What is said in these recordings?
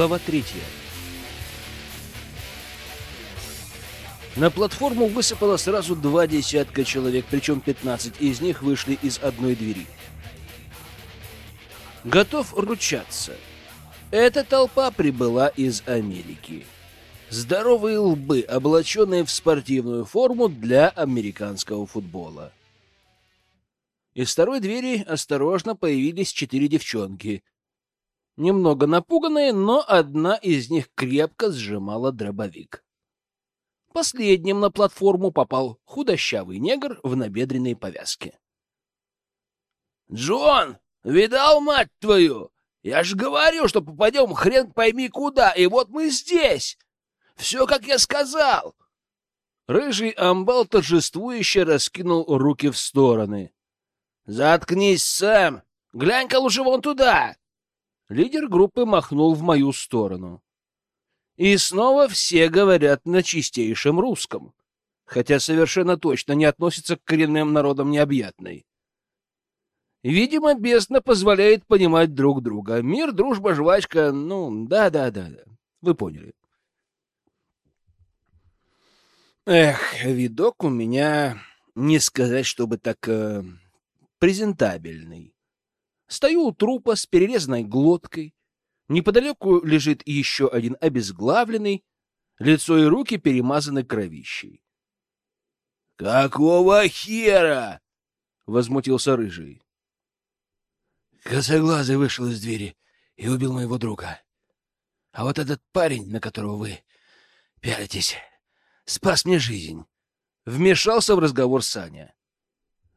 Глава третья. На платформу высыпало сразу два десятка человек, причем 15 из них вышли из одной двери. Готов ручаться. Эта толпа прибыла из Америки. Здоровые лбы, облаченные в спортивную форму для американского футбола. Из второй двери осторожно появились четыре девчонки. Немного напуганные, но одна из них крепко сжимала дробовик. Последним на платформу попал худощавый негр в набедренной повязке. «Джон, видал, мать твою? Я же говорил, что попадем хрен пойми куда, и вот мы здесь! Все, как я сказал!» Рыжий амбал торжествующе раскинул руки в стороны. «Заткнись, Сэм! Глянь-ка лучше вон туда!» Лидер группы махнул в мою сторону. И снова все говорят на чистейшем русском, хотя совершенно точно не относятся к коренным народам необъятной. Видимо, бездна позволяет понимать друг друга. Мир, дружба, жвачка, ну, да-да-да, вы поняли. Эх, видок у меня, не сказать, чтобы так э, презентабельный. Стою у трупа с перерезанной глоткой, Неподалеку лежит еще один обезглавленный, лицо и руки перемазаны кровищей. — Какого хера? — возмутился Рыжий. Косоглазый вышел из двери и убил моего друга. А вот этот парень, на которого вы пялитесь, спас мне жизнь. Вмешался в разговор Саня.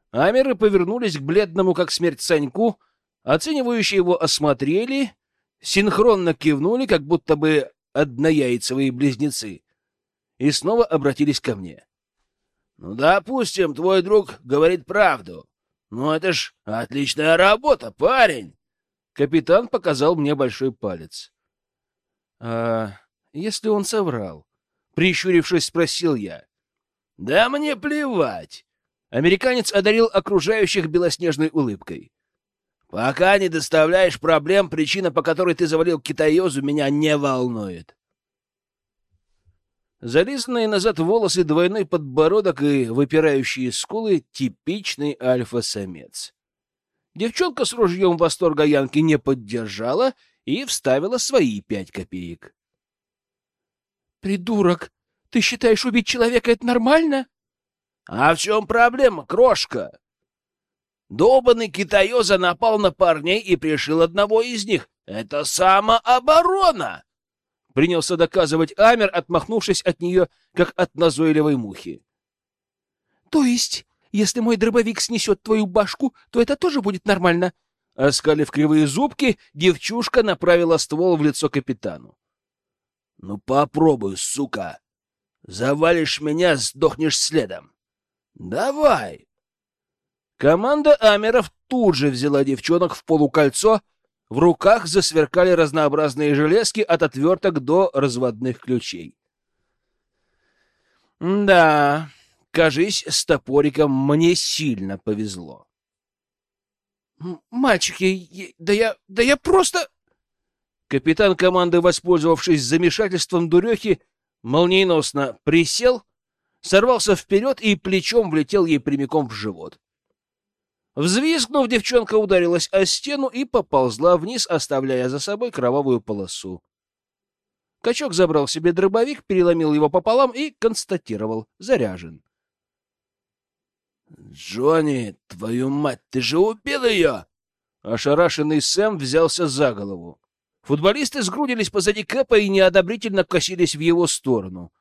Амеры повернулись к бледному, как смерть, Саньку, оценивающие его осмотрели синхронно кивнули, как будто бы однояйцевые близнецы, и снова обратились ко мне. — Ну, допустим, твой друг говорит правду. Ну, это ж отличная работа, парень! Капитан показал мне большой палец. — А если он соврал? Прищурившись, спросил я. — Да мне плевать! Американец одарил окружающих белоснежной улыбкой. Пока не доставляешь проблем, причина, по которой ты завалил китаёзу, меня не волнует. Зализанные назад волосы, двойной подбородок и выпирающие скулы — типичный альфа-самец. Девчонка с ружьем восторга Янки не поддержала и вставила свои пять копеек. «Придурок! Ты считаешь, убить человека — это нормально?» «А в чем проблема, крошка?» Долбанный китаёза напал на парней и пришил одного из них. Это самооборона! Принялся доказывать Амер, отмахнувшись от нее, как от назойливой мухи. То есть, если мой дробовик снесет твою башку, то это тоже будет нормально? Оскалив кривые зубки, девчушка направила ствол в лицо капитану. — Ну попробуй, сука! Завалишь меня, сдохнешь следом. — Давай! Команда Амеров тут же взяла девчонок в полукольцо, в руках засверкали разнообразные железки от отверток до разводных ключей. Да, кажись, с топориком мне сильно повезло. Мальчики, да я, да я просто... Капитан команды, воспользовавшись замешательством дурехи, молниеносно присел, сорвался вперед и плечом влетел ей прямиком в живот. Взвизгнув, девчонка ударилась о стену и поползла вниз, оставляя за собой кровавую полосу. Качок забрал себе дробовик, переломил его пополам и констатировал — заряжен. «Джонни, твою мать, ты же убил ее!» Ошарашенный Сэм взялся за голову. Футболисты сгрудились позади Кэпа и неодобрительно косились в его сторону.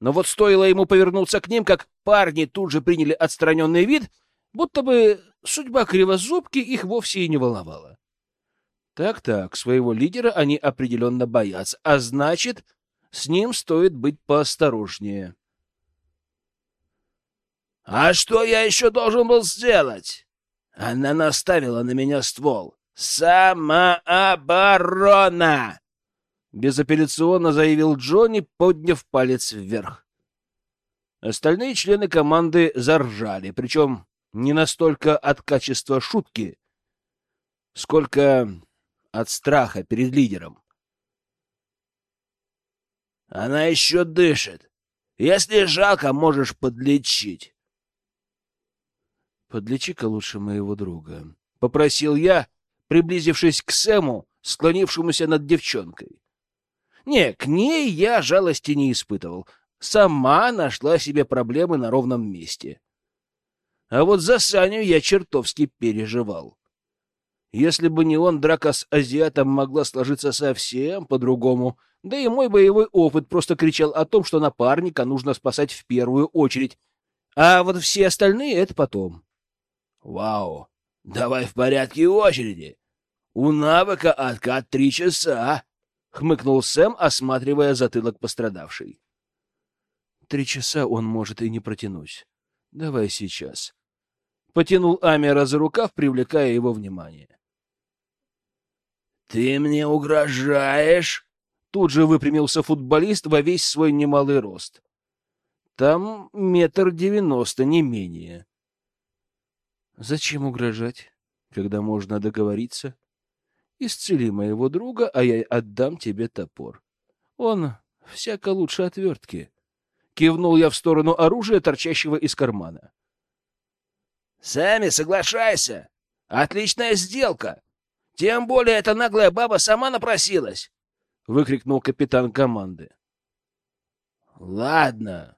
Но вот стоило ему повернуться к ним, как парни тут же приняли отстраненный вид, будто бы Судьба кривозубки их вовсе и не волновала. Так-так, своего лидера они определенно боятся, а значит, с ним стоит быть поосторожнее. «А что я еще должен был сделать?» Она наставила на меня ствол. «Самооборона!» Безапелляционно заявил Джонни, подняв палец вверх. Остальные члены команды заржали, причем не настолько от качества шутки, сколько от страха перед лидером. Она еще дышит. Если жалко, можешь подлечить. Подлечи-ка лучше моего друга, — попросил я, приблизившись к Сэму, склонившемуся над девчонкой. Не, к ней я жалости не испытывал. Сама нашла себе проблемы на ровном месте. А вот за Саню я чертовски переживал. Если бы не он, драка с азиатом могла сложиться совсем по-другому. Да и мой боевой опыт просто кричал о том, что напарника нужно спасать в первую очередь. А вот все остальные — это потом. Вау! Давай в порядке очереди. У навыка откат три часа. — хмыкнул Сэм, осматривая затылок пострадавшей. «Три часа он может и не протянуть. Давай сейчас». Потянул Амера за рукав, привлекая его внимание. «Ты мне угрожаешь?» Тут же выпрямился футболист во весь свой немалый рост. Там метр девяносто, не менее. Зачем угрожать, когда можно договориться? Исцели моего друга, а я отдам тебе топор. Он всяко лучше отвертки. Кивнул я в сторону оружия, торчащего из кармана. Сами соглашайся. Отличная сделка. Тем более эта наглая баба сама напросилась, выкрикнул капитан команды. Ладно.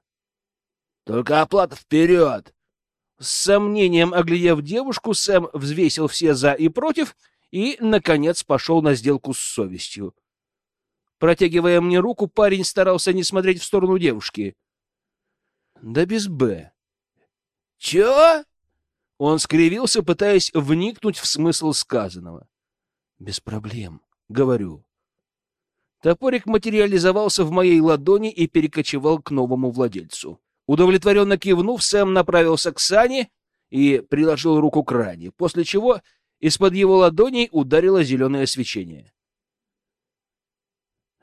Только оплата вперед. С сомнением оглядев девушку, Сэм взвесил все за и против и, наконец, пошел на сделку с совестью. Протягивая мне руку, парень старался не смотреть в сторону девушки. Да без «Б». «Чё?» Он скривился, пытаясь вникнуть в смысл сказанного. «Без проблем», — говорю. Топорик материализовался в моей ладони и перекочевал к новому владельцу. Удовлетворенно кивнув, Сэм направился к Сане и приложил руку к ране, после чего из-под его ладоней ударило зеленое свечение.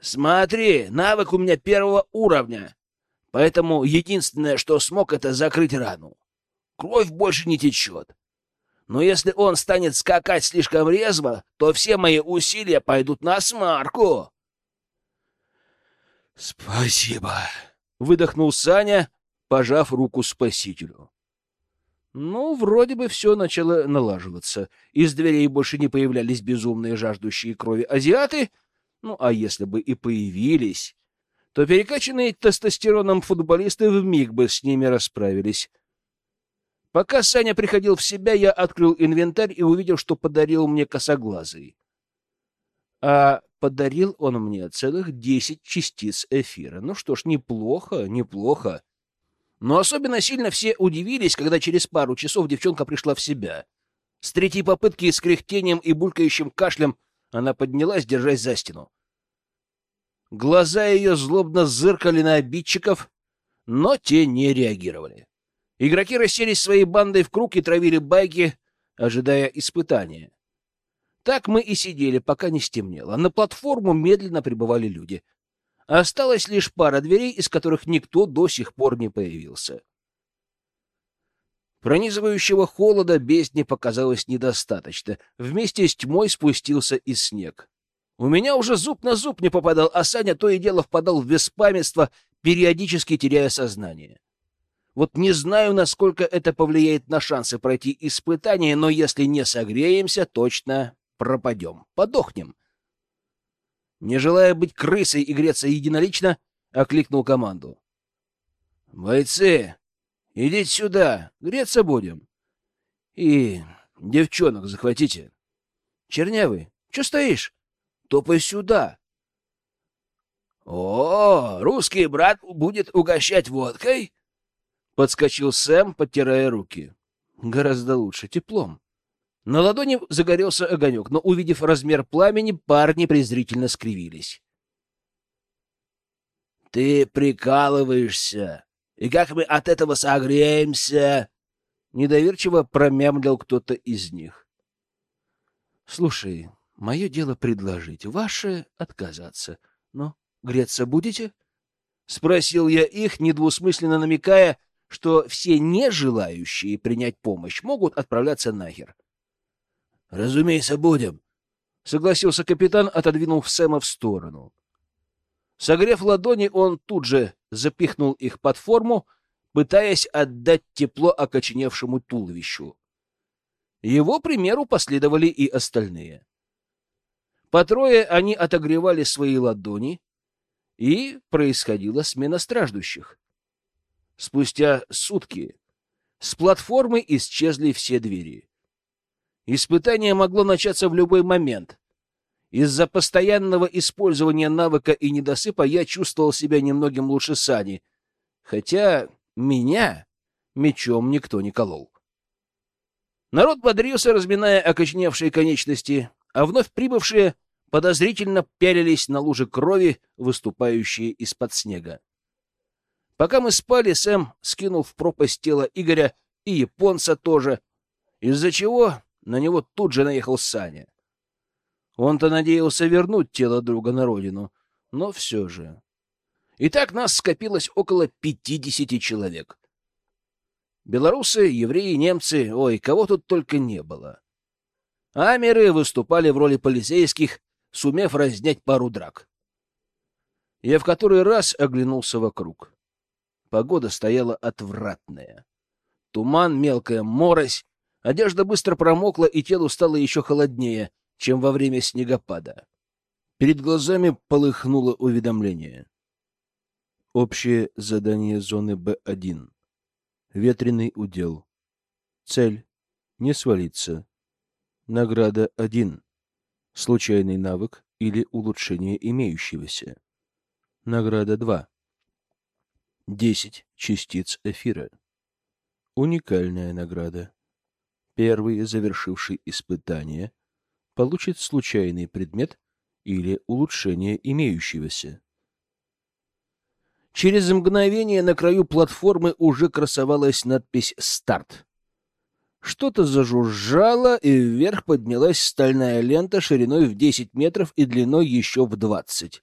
«Смотри, навык у меня первого уровня, поэтому единственное, что смог, это закрыть рану. Кровь больше не течет. Но если он станет скакать слишком резво, то все мои усилия пойдут на смарку». «Спасибо», — выдохнул Саня, пожав руку спасителю. Ну, вроде бы все начало налаживаться. Из дверей больше не появлялись безумные жаждущие крови азиаты. Ну, а если бы и появились, то перекачанные тестостероном футболисты вмиг бы с ними расправились. Пока Саня приходил в себя, я открыл инвентарь и увидел, что подарил мне косоглазый. А подарил он мне целых десять частиц эфира. Ну что ж, неплохо, неплохо. Но особенно сильно все удивились, когда через пару часов девчонка пришла в себя. С третьей попытки с кряхтением и булькающим кашлем она поднялась, держась за стену. Глаза ее злобно зыркали на обидчиков, но те не реагировали. Игроки расселись своей бандой в круг и травили байки, ожидая испытания. Так мы и сидели, пока не стемнело. На платформу медленно прибывали люди — Осталась лишь пара дверей, из которых никто до сих пор не появился. Пронизывающего холода бездне показалось недостаточно. Вместе с тьмой спустился и снег. У меня уже зуб на зуб не попадал, а Саня то и дело впадал в беспамятство, периодически теряя сознание. Вот не знаю, насколько это повлияет на шансы пройти испытание, но если не согреемся, точно пропадем, подохнем не желая быть крысой и греться единолично, окликнул команду. «Бойцы, идите сюда, греться будем. И девчонок захватите. Чернявый, что стоишь? Топай сюда!» «О, русский брат будет угощать водкой?» Подскочил Сэм, подтирая руки. «Гораздо лучше, теплом. На ладони загорелся огонек, но, увидев размер пламени, парни презрительно скривились. — Ты прикалываешься? И как мы от этого согреемся? Недоверчиво промямлил кто-то из них. — Слушай, мое дело предложить, ваше — отказаться. Но греться будете? — спросил я их, недвусмысленно намекая, что все нежелающие принять помощь могут отправляться нахер. — Разумеется, будем, согласился капитан, отодвинув Сэма в сторону. Согрев ладони, он тут же запихнул их под форму, пытаясь отдать тепло окоченевшему туловищу. Его примеру последовали и остальные. По трое они отогревали свои ладони, и происходила смена страждущих. Спустя сутки с платформы исчезли все двери. Испытание могло начаться в любой момент. Из-за постоянного использования навыка и недосыпа я чувствовал себя немногим лучше Сани, хотя меня мечом никто не колол. Народ бодрился, разминая окочневшие конечности, а вновь прибывшие подозрительно пялились на лужи крови, выступающие из-под снега. Пока мы спали, Сэм скинул в пропасть тело Игоря и японца тоже, из-за чего на него тут же наехал Саня. Он-то надеялся вернуть тело друга на родину, но все же. Итак, нас скопилось около пятидесяти человек. Белорусы, евреи, немцы, ой, кого тут только не было. Амеры выступали в роли полицейских, сумев разнять пару драк. Я в который раз оглянулся вокруг. Погода стояла отвратная. Туман, мелкая морось, одежда быстро промокла, и телу стало еще холоднее, чем во время снегопада. Перед глазами полыхнуло уведомление. Общее задание зоны Б1. Ветреный удел. Цель — не свалиться. Награда 1. Случайный навык или улучшение имеющегося. Награда 2. 10 частиц эфира. Уникальная награда. Первый, завершивший испытание, получит случайный предмет или улучшение имеющегося. Через мгновение на краю платформы уже красовалась надпись «Старт». Что-то зажужжало, и вверх поднялась стальная лента шириной в 10 метров и длиной еще в 20.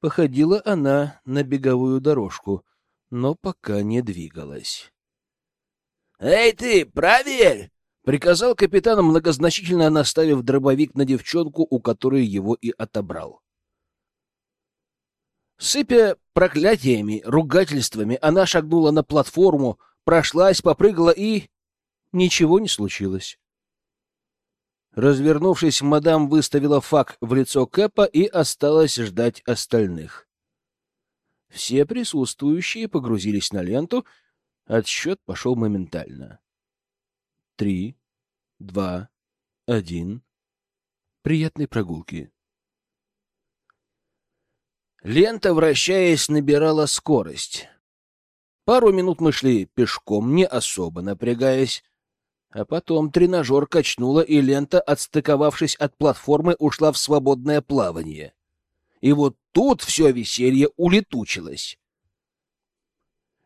Походила она на беговую дорожку, но пока не двигалась. «Эй ты, проверь!» — приказал капитан, многозначительно наставив дробовик на девчонку, у которой его и отобрал. Сыпя проклятиями, ругательствами, она шагнула на платформу, прошлась, попрыгала и... Ничего не случилось. Развернувшись, мадам выставила фак в лицо Кэпа и осталась ждать остальных. Все присутствующие погрузились на ленту, отсчет пошел моментально. Три, два, один. Приятной прогулки. Лента, вращаясь, набирала скорость. Пару минут мы шли пешком, не особо напрягаясь, а потом тренажер качнула, и лента, отстыковавшись от платформы, ушла в свободное плавание. И вот тут все веселье улетучилось.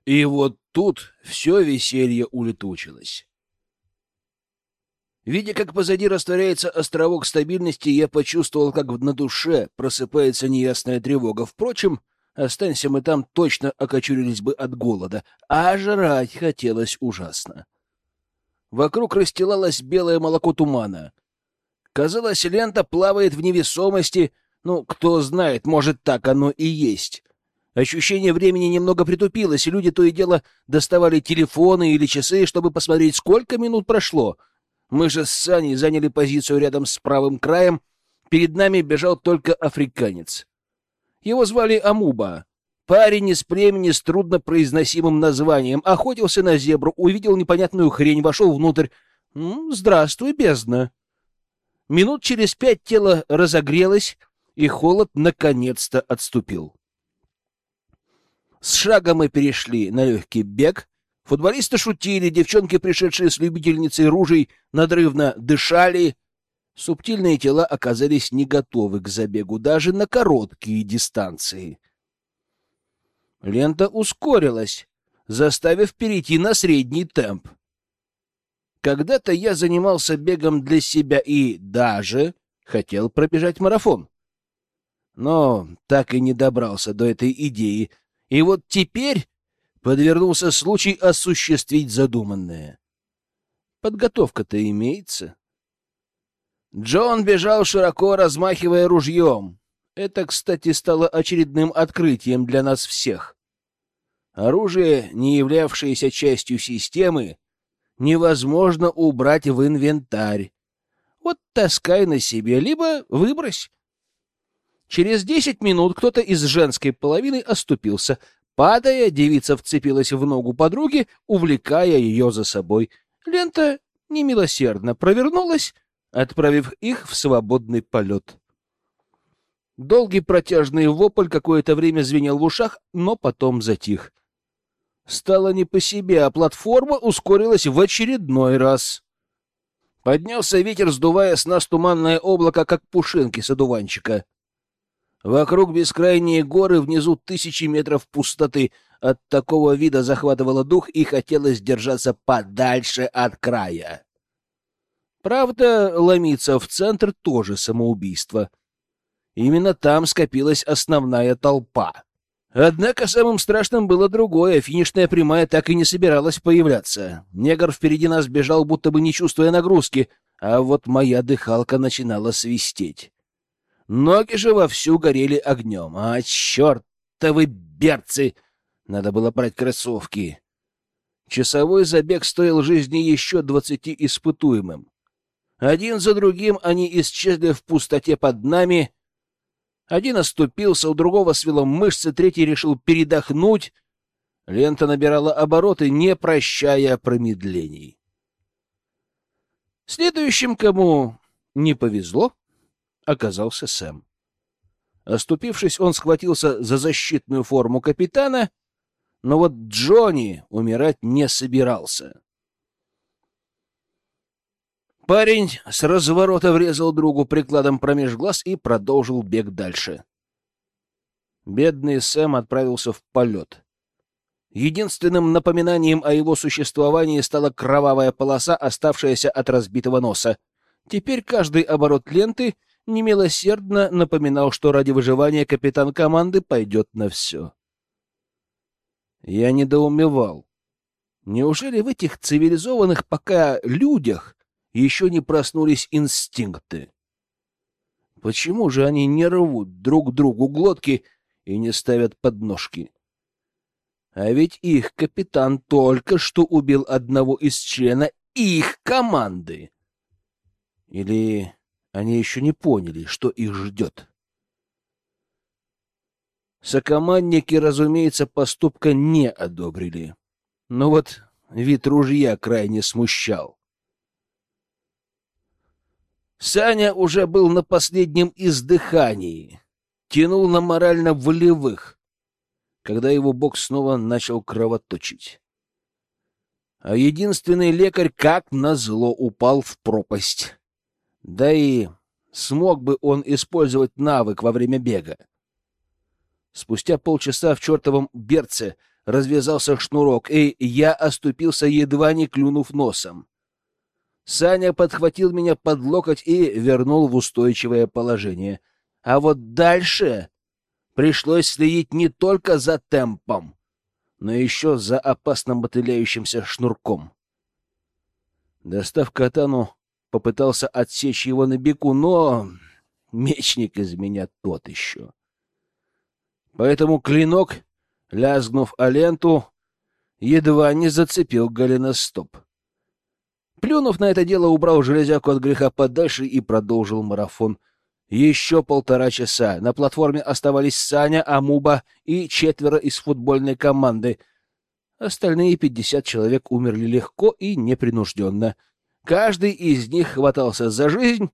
И вот тут все веселье улетучилось. Видя, как позади растворяется островок стабильности, я почувствовал, как на душе просыпается неясная тревога. Впрочем, останься мы там, точно окочурились бы от голода, а жрать хотелось ужасно. Вокруг расстилалось белое молоко тумана. Казалось, лента плавает в невесомости. Ну, кто знает, может, так оно и есть. Ощущение времени немного притупилось, и люди то и дело доставали телефоны или часы, чтобы посмотреть, сколько минут прошло — мы же с Саней заняли позицию рядом с правым краем. Перед нами бежал только африканец. Его звали Амуба. Парень из племени с труднопроизносимым названием. Охотился на зебру, увидел непонятную хрень, вошел внутрь. «Здравствуй, бездна!» Минут через пять тело разогрелось, и холод наконец-то отступил. С шага мы перешли на легкий бег, Футболисты шутили, девчонки, пришедшие с любительницей ружей, надрывно дышали. Субтильные тела оказались не готовы к забегу даже на короткие дистанции. Лента ускорилась, заставив перейти на средний темп. Когда-то я занимался бегом для себя и даже хотел пробежать марафон. Но так и не добрался до этой идеи. И вот теперь подвернулся случай осуществить задуманное. Подготовка-то имеется. Джон бежал широко, размахивая ружьем. Это, кстати, стало очередным открытием для нас всех. Оружие, не являвшееся частью системы, невозможно убрать в инвентарь. Вот таскай на себе, либо выбрось. Через десять минут кто-то из женской половины оступился. Падая, девица вцепилась в ногу подруги, увлекая ее за собой. Лента немилосердно провернулась, отправив их в свободный полет. Долгий протяжный вопль какое-то время звенел в ушах, но потом затих. Стало не по себе, а платформа ускорилась в очередной раз. Поднялся ветер, сдувая с нас туманное облако, как пушинки с одуванчика. Вокруг бескрайние горы, внизу тысячи метров пустоты. От такого вида захватывало дух и хотелось держаться подальше от края. Правда, ломиться в центр тоже самоубийство. Именно там скопилась основная толпа. Однако самым страшным было другое. Финишная прямая так и не собиралась появляться. Негр впереди нас бежал, будто бы не чувствуя нагрузки, а вот моя дыхалка начинала свистеть. Ноги же вовсю горели огнем. А, чертовы берцы! Надо было брать кроссовки. Часовой забег стоил жизни еще двадцати испытуемым. Один за другим они исчезли в пустоте под нами — один оступился, у другого свело мышцы, третий решил передохнуть. Лента набирала обороты, не прощая промедлений. Следующим, кому не повезло, оказался Сэм. Оступившись, он схватился за защитную форму капитана, но вот Джонни умирать не собирался. Парень с разворота врезал другу прикладом промеж глаз и продолжил бег дальше. Бедный Сэм отправился в полет. Единственным напоминанием о его существовании стала кровавая полоса, оставшаяся от разбитого носа. Теперь каждый оборот ленты немилосердно напоминал, что ради выживания капитан команды пойдет на все. Я недоумевал. Неужели в этих цивилизованных пока людях еще не проснулись инстинкты. Почему же они не рвут друг другу глотки и не ставят подножки? А ведь их капитан только что убил одного из члена их команды. Или они еще не поняли, что их ждет? Сокомандники, разумеется, поступка не одобрили. Но вот вид ружья крайне смущал. Саня уже был на последнем издыхании, тянул на морально-волевых, когда его бок снова начал кровоточить. А единственный лекарь, как назло, упал в пропасть. Да и смог бы он использовать навык во время бега. Спустя полчаса в чертовом берце развязался шнурок, и я оступился, едва не клюнув носом. Саня подхватил меня под локоть и вернул в устойчивое положение. А вот дальше пришлось следить не только за темпом, но еще за опасно мотыляющимся шнурком. Достав катану, попытался отсечь его на беку, но мечник из меня тот еще. Поэтому клинок, лязгнув о ленту, едва не зацепил голеностоп. Плюнув на это дело, убрал железяку от греха подальше и продолжил марафон. Еще полтора часа. На платформе оставались Саня, Амуба и четверо из футбольной команды. Остальные пятьдесят человек умерли легко и непринужденно. Каждый из них хватался за жизнь.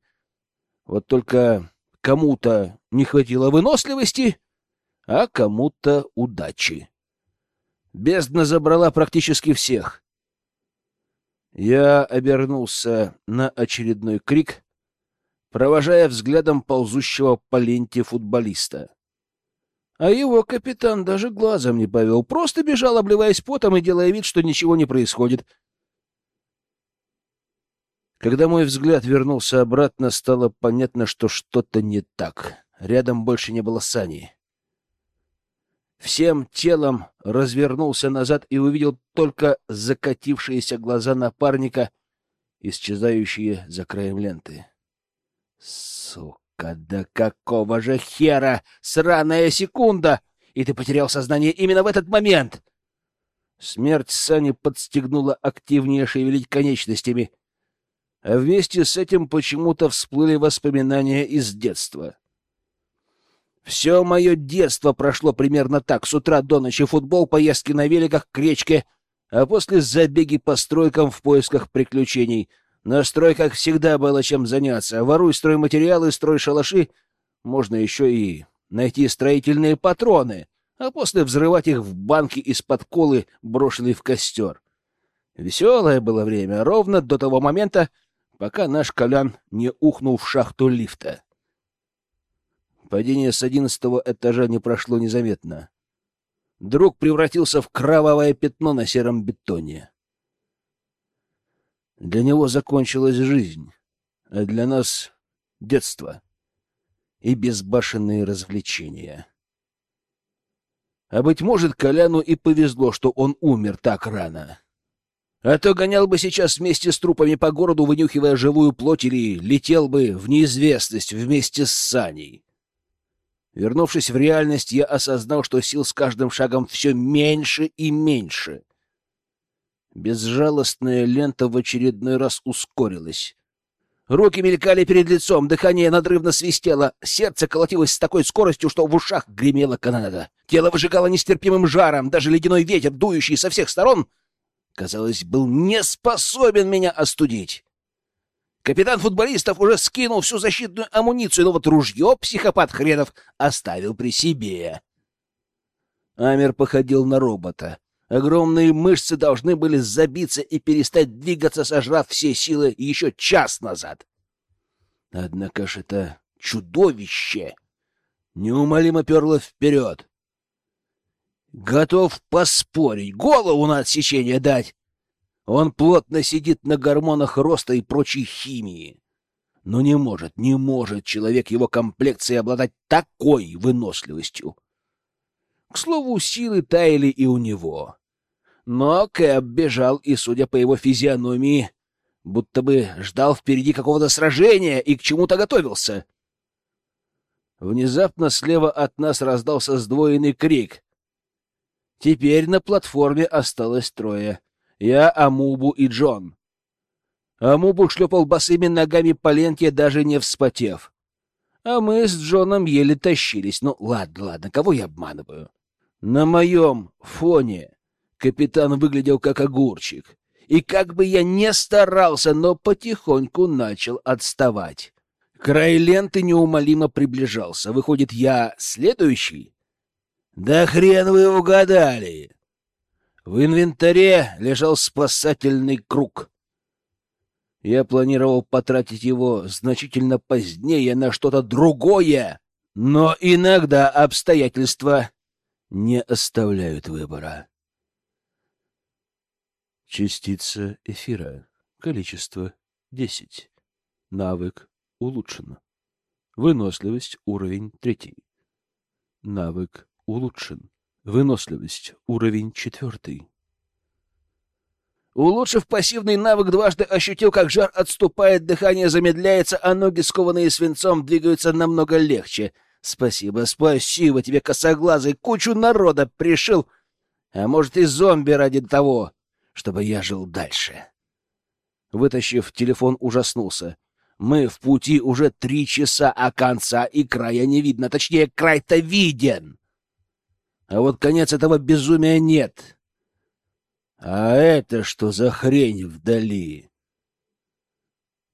Вот только кому-то не хватило выносливости, а кому-то удачи. Бездна забрала практически всех. Я обернулся на очередной крик, провожая взглядом ползущего по ленте футболиста. А его капитан даже глазом не повел, просто бежал, обливаясь потом и делая вид, что ничего не происходит. Когда мой взгляд вернулся обратно, стало понятно, что что-то не так. Рядом больше не было Сани всем телом развернулся назад и увидел только закатившиеся глаза напарника, исчезающие за краем ленты. Сука! Да какого же хера! Сраная секунда! И ты потерял сознание именно в этот момент! Смерть Сани подстегнула активнее шевелить конечностями, а вместе с этим почему-то всплыли воспоминания из детства. Все мое детство прошло примерно так. С утра до ночи футбол, поездки на великах к речке, а после забеги по стройкам в поисках приключений. На стройках всегда было чем заняться. Воруй стройматериалы, строй шалаши. Можно еще и найти строительные патроны, а после взрывать их в банки из-под колы, брошенной в костер. Веселое было время, ровно до того момента, пока наш Колян не ухнул в шахту лифта. Падение с одиннадцатого этажа не прошло незаметно. Друг превратился в кровавое пятно на сером бетоне. Для него закончилась жизнь, а для нас — детство и безбашенные развлечения. А, быть может, Коляну и повезло, что он умер так рано. А то гонял бы сейчас вместе с трупами по городу, вынюхивая живую плоть, или летел бы в неизвестность вместе с Саней. Вернувшись в реальность, я осознал, что сил с каждым шагом все меньше и меньше. Безжалостная лента в очередной раз ускорилась. Руки мелькали перед лицом, дыхание надрывно свистело, сердце колотилось с такой скоростью, что в ушах гремела канонада. Тело выжигало нестерпимым жаром, даже ледяной ветер, дующий со всех сторон, казалось, был не способен меня остудить. Капитан футболистов уже скинул всю защитную амуницию, но вот ружье психопат хренов оставил при себе. Амер походил на робота. Огромные мышцы должны были забиться и перестать двигаться, сожрав все силы еще час назад. Однако ж это чудовище неумолимо перло вперед. Готов поспорить, голову на отсечение дать. Он плотно сидит на гормонах роста и прочей химии. Но не может, не может человек его комплекции обладать такой выносливостью. К слову, силы таяли и у него. Но Кэп бежал, и, судя по его физиономии, будто бы ждал впереди какого-то сражения и к чему-то готовился. Внезапно слева от нас раздался сдвоенный крик. Теперь на платформе осталось трое — я, Амубу и Джон. Амубу шлепал босыми ногами по ленте, даже не вспотев. А мы с Джоном еле тащились. Ну, ладно, ладно, кого я обманываю? На моем фоне капитан выглядел как огурчик. И как бы я не старался, но потихоньку начал отставать. Край ленты неумолимо приближался. Выходит, я следующий? Да хрен вы угадали! В инвентаре лежал спасательный круг. Я планировал потратить его значительно позднее на что-то другое, но иногда обстоятельства не оставляют выбора. Частица эфира. Количество 10. Навык улучшен. Выносливость уровень третий. Навык улучшен. Выносливость. Уровень четвертый. Улучшив пассивный навык, дважды ощутил, как жар отступает, дыхание замедляется, а ноги, скованные свинцом, двигаются намного легче. Спасибо, спасибо тебе, косоглазый, кучу народа пришил, а может и зомби ради того, чтобы я жил дальше. Вытащив телефон, ужаснулся. Мы в пути уже три часа, а конца и края не видно. Точнее, край-то виден. А вот конец этого безумия нет. А это что за хрень вдали?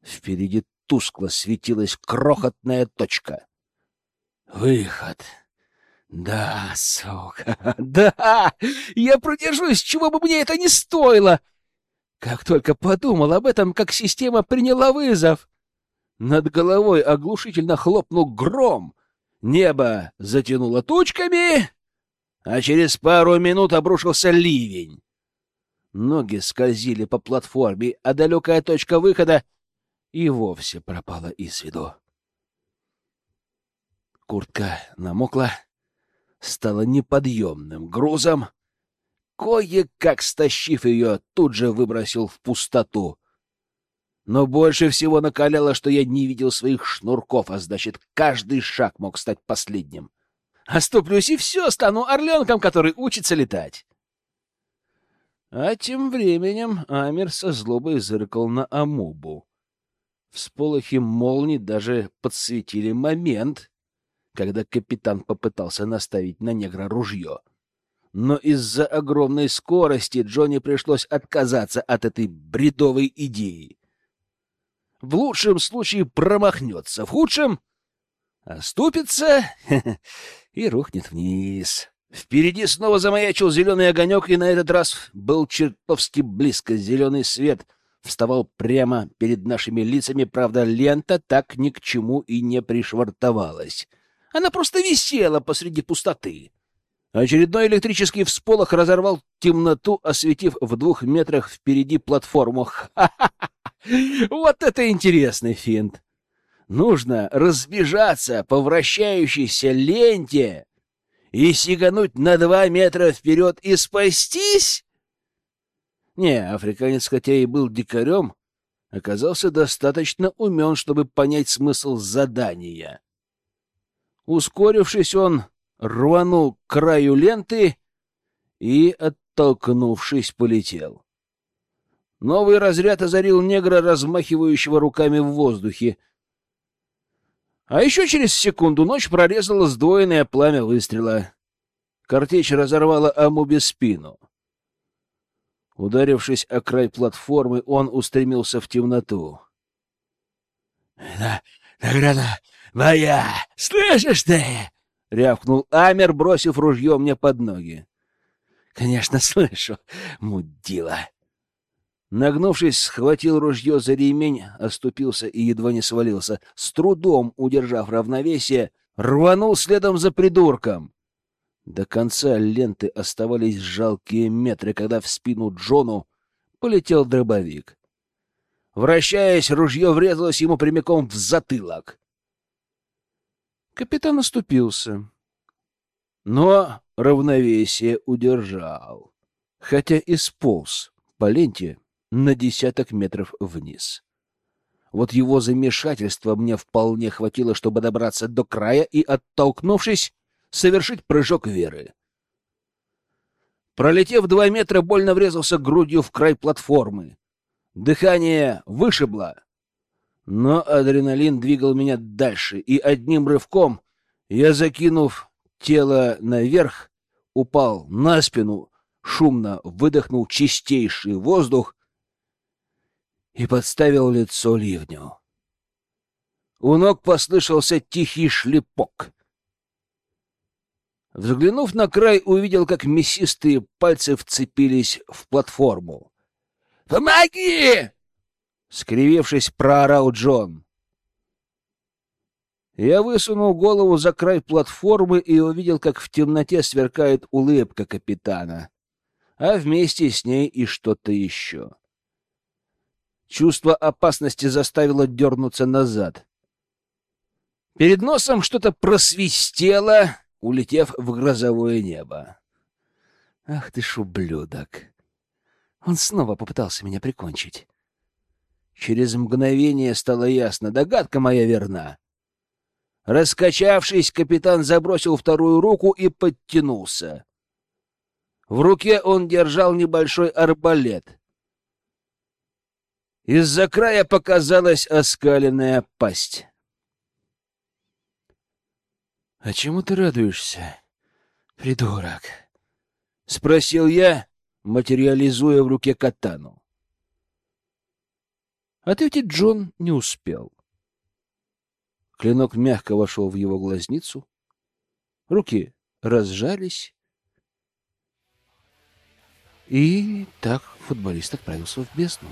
Впереди тускло светилась крохотная точка. Выход. Да, сука, да! Я продержусь, чего бы мне это ни стоило! Как только подумал об этом, как система приняла вызов. Над головой оглушительно хлопнул гром. Небо затянуло тучками, а через пару минут обрушился ливень. Ноги скользили по платформе, а далекая точка выхода и вовсе пропала из виду. Куртка намокла, стала неподъемным грузом. Кое-как стащив ее, тут же выбросил в пустоту. Но больше всего накаляло, что я не видел своих шнурков, а значит, каждый шаг мог стать последним. Оступлюсь и все, стану орленком, который учится летать. А тем временем Амир со злобой зыркал на Амубу. Всполохи молний даже подсветили момент, когда капитан попытался наставить на негра ружье. Но из-за огромной скорости Джонни пришлось отказаться от этой бредовой идеи. В лучшем случае промахнется, в худшем — оступится и рухнет вниз. Впереди снова замаячил зеленый огонек, и на этот раз был чертовски близко. Зеленый свет вставал прямо перед нашими лицами, правда, лента так ни к чему и не пришвартовалась. Она просто висела посреди пустоты. Очередной электрический всполох разорвал темноту, осветив в двух метрах впереди платформу. Ха-ха-ха! Вот это интересный финт! Нужно разбежаться по вращающейся ленте и сигануть на два метра вперед и спастись? Не, африканец, хотя и был дикарем, оказался достаточно умен, чтобы понять смысл задания. Ускорившись, он рванул к краю ленты и, оттолкнувшись, полетел. Новый разряд озарил негра, размахивающего руками в воздухе — а еще через секунду ночь прорезала сдвоенное пламя выстрела. Картечь разорвала Амубе спину. Ударившись о край платформы, он устремился в темноту. — Награда моя! Слышишь ты? — рявкнул Амер, бросив ружье мне под ноги. — Конечно, слышу, мудила. Нагнувшись, схватил ружье за ремень, оступился и едва не свалился. С трудом удержав равновесие, рванул следом за придурком. До конца ленты оставались жалкие метры, когда в спину Джону полетел дробовик. Вращаясь, ружье врезалось ему прямиком в затылок. Капитан оступился, но равновесие удержал, хотя и сполз по ленте на десяток метров вниз. Вот его замешательства мне вполне хватило, чтобы добраться до края и, оттолкнувшись, совершить прыжок веры. Пролетев два метра, больно врезался грудью в край платформы. Дыхание вышибло, но адреналин двигал меня дальше, и одним рывком я, закинув тело наверх, упал на спину, шумно выдохнул чистейший воздух и подставил лицо ливню. У ног послышался тихий шлепок. Взглянув на край, увидел, как мясистые пальцы вцепились в платформу. «Помоги!» — скривившись, проорал Джон. Я высунул голову за край платформы и увидел, как в темноте сверкает улыбка капитана, а вместе с ней и что-то еще. Чувство опасности заставило дернуться назад. Перед носом что-то просвистело, улетев в грозовое небо. Ах ты ж ублюдок! Он снова попытался меня прикончить. Через мгновение стало ясно, догадка моя верна. Раскачавшись, капитан забросил вторую руку и подтянулся. В руке он держал небольшой арбалет. Из-за края показалась оскаленная пасть. — А чему ты радуешься, придурок? — спросил я, материализуя в руке катану. Ответить Джон не успел. Клинок мягко вошел в его глазницу, руки разжались, и так футболист отправился в бездну.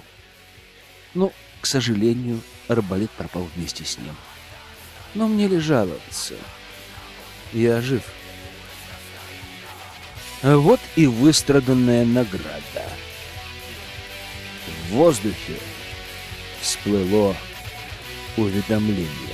Но, к сожалению, арбалет пропал вместе с ним. Но мне ли жаловаться? Я жив. Вот и выстраданная награда. В воздухе всплыло уведомление.